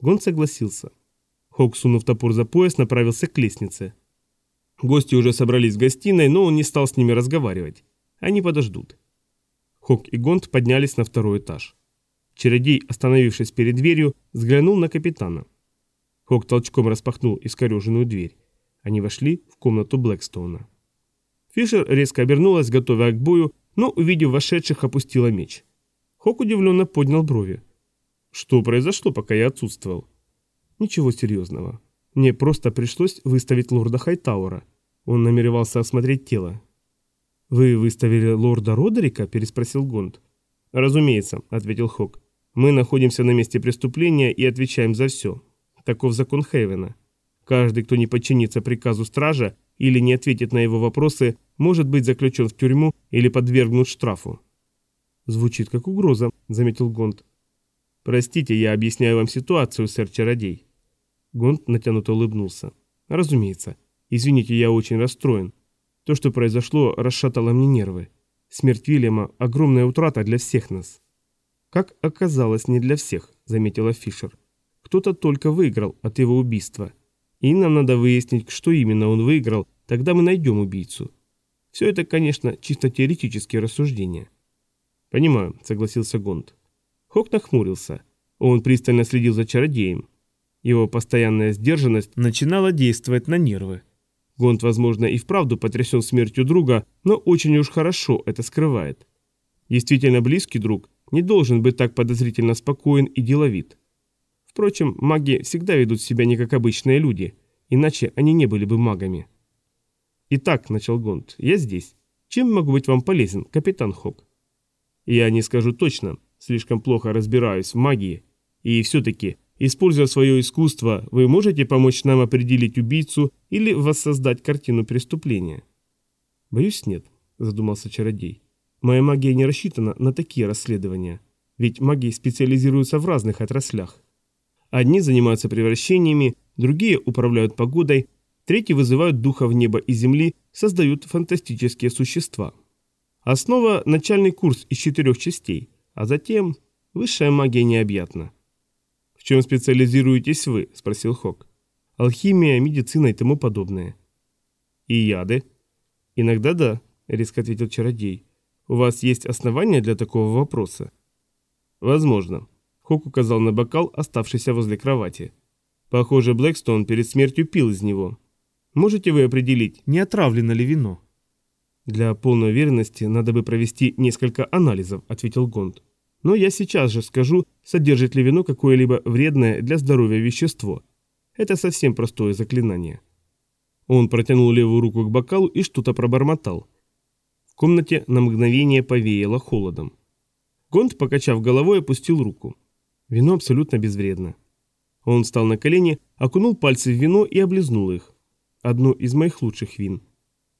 Гон согласился. Хок, сунув топор за пояс, направился к лестнице. Гости уже собрались в гостиной, но он не стал с ними разговаривать. Они подождут. Хок и Гонт поднялись на второй этаж. Чародей, остановившись перед дверью, взглянул на капитана. Хок толчком распахнул искореженную дверь. Они вошли в комнату Блэкстоуна. Фишер резко обернулась, готовая к бою, но, увидев вошедших, опустила меч. Хок удивленно поднял брови. «Что произошло, пока я отсутствовал?» «Ничего серьезного. Мне просто пришлось выставить лорда Хайтаура. Он намеревался осмотреть тело. «Вы выставили лорда Родерика?» – переспросил Гонд. «Разумеется», – ответил Хок. «Мы находимся на месте преступления и отвечаем за все. Таков закон Хейвена. Каждый, кто не подчинится приказу стража или не ответит на его вопросы, может быть заключен в тюрьму или подвергнут штрафу». «Звучит как угроза», – заметил Гонд. «Простите, я объясняю вам ситуацию, сэр-чародей. Гонт натянуто улыбнулся. «Разумеется. Извините, я очень расстроен. То, что произошло, расшатало мне нервы. Смерть Вильяма – огромная утрата для всех нас». «Как оказалось, не для всех», – заметила Фишер. «Кто-то только выиграл от его убийства. И нам надо выяснить, что именно он выиграл, тогда мы найдем убийцу. Все это, конечно, чисто теоретические рассуждения». «Понимаю», – согласился Гонд. Хок нахмурился. Он пристально следил за чародеем. Его постоянная сдержанность начинала действовать на нервы. Гонт, возможно, и вправду потрясен смертью друга, но очень уж хорошо это скрывает. Действительно близкий друг не должен быть так подозрительно спокоен и деловит. Впрочем, маги всегда ведут себя не как обычные люди, иначе они не были бы магами. «Итак», — начал Гонт, — «я здесь. Чем могу быть вам полезен, капитан Хок?» «Я не скажу точно, слишком плохо разбираюсь в магии, и все-таки Используя свое искусство, вы можете помочь нам определить убийцу или воссоздать картину преступления? Боюсь, нет, задумался чародей. Моя магия не рассчитана на такие расследования. Ведь маги специализируются в разных отраслях. Одни занимаются превращениями, другие управляют погодой, третьи вызывают духов неба и земли, создают фантастические существа. Основа – начальный курс из четырех частей, а затем высшая магия необъятна чем специализируетесь вы?» – спросил Хок. «Алхимия, медицина и тому подобное». «И яды?» «Иногда да», – резко ответил чародей. «У вас есть основания для такого вопроса?» «Возможно». Хок указал на бокал, оставшийся возле кровати. «Похоже, Блэкстон перед смертью пил из него. Можете вы определить, не отравлено ли вино?» «Для полной уверенности надо бы провести несколько анализов», – ответил Гонд. Но я сейчас же скажу, содержит ли вино какое-либо вредное для здоровья вещество. Это совсем простое заклинание. Он протянул левую руку к бокалу и что-то пробормотал. В комнате на мгновение повеяло холодом. Гонд, покачав головой, опустил руку. Вино абсолютно безвредно. Он встал на колени, окунул пальцы в вино и облизнул их. Одно из моих лучших вин.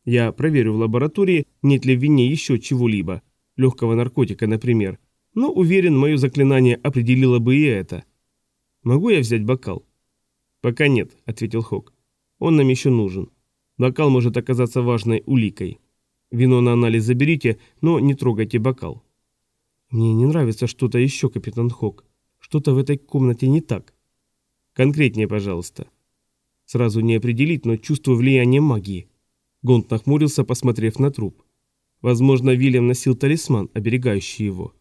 Я проверю в лаборатории, нет ли в вине еще чего-либо, легкого наркотика, например, но уверен, мое заклинание определило бы и это. Могу я взять бокал? Пока нет, ответил Хок. Он нам еще нужен. Бокал может оказаться важной уликой. Вино на анализ заберите, но не трогайте бокал. Мне не нравится что-то еще, капитан Хок. Что-то в этой комнате не так. Конкретнее, пожалуйста. Сразу не определить, но чувствую влияние магии. Гонт нахмурился, посмотрев на труп. Возможно, Вильям носил талисман, оберегающий его.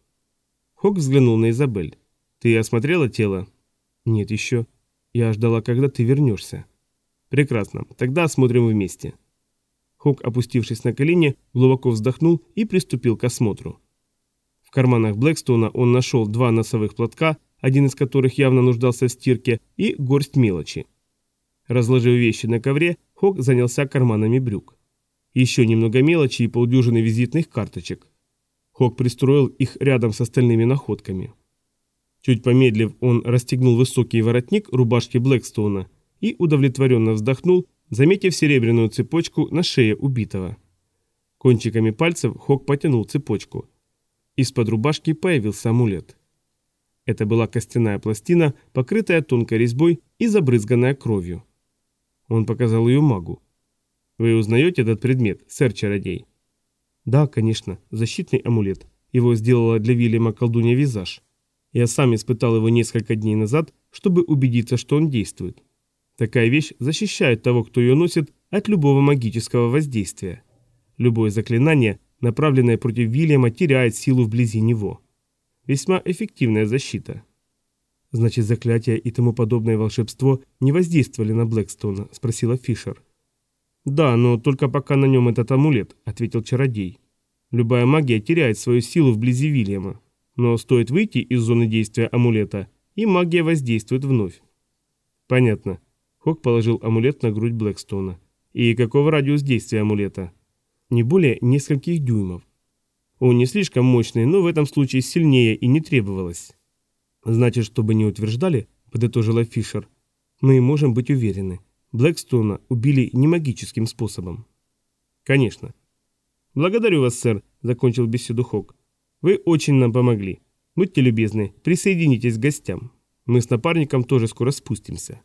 Хок взглянул на Изабель. «Ты осмотрела тело?» «Нет еще. Я ждала, когда ты вернешься». «Прекрасно. Тогда осмотрим вместе». Хок, опустившись на колени, глубоко вздохнул и приступил к осмотру. В карманах Блэкстоуна он нашел два носовых платка, один из которых явно нуждался в стирке, и горсть мелочи. Разложив вещи на ковре, Хок занялся карманами брюк. Еще немного мелочи и полдюжины визитных карточек. Хок пристроил их рядом с остальными находками. Чуть помедлив, он расстегнул высокий воротник рубашки Блэкстоуна и удовлетворенно вздохнул, заметив серебряную цепочку на шее убитого. Кончиками пальцев Хок потянул цепочку. Из-под рубашки появился амулет. Это была костяная пластина, покрытая тонкой резьбой и забрызганная кровью. Он показал ее магу. «Вы узнаете этот предмет, сэр-чародей?» Да, конечно, защитный амулет. Его сделала для Вильяма колдунья Визаж. Я сам испытал его несколько дней назад, чтобы убедиться, что он действует. Такая вещь защищает того, кто ее носит, от любого магического воздействия. Любое заклинание, направленное против Вильяма, теряет силу вблизи него. Весьма эффективная защита. «Значит, заклятие и тому подобное волшебство не воздействовали на Блэкстона?» – спросила Фишер. «Да, но только пока на нем этот амулет», – ответил чародей. «Любая магия теряет свою силу вблизи Вильяма. Но стоит выйти из зоны действия амулета, и магия воздействует вновь. Понятно. Хок положил амулет на грудь Блэкстона. И каков радиус действия амулета? Не более нескольких дюймов. Он не слишком мощный, но в этом случае сильнее и не требовалось. Значит, чтобы не утверждали, подытожила Фишер, мы можем быть уверены. Блэкстона убили не магическим способом. Конечно. Благодарю вас, сэр, закончил беседу Хок. Вы очень нам помогли. Будьте любезны, присоединитесь к гостям. Мы с напарником тоже скоро спустимся.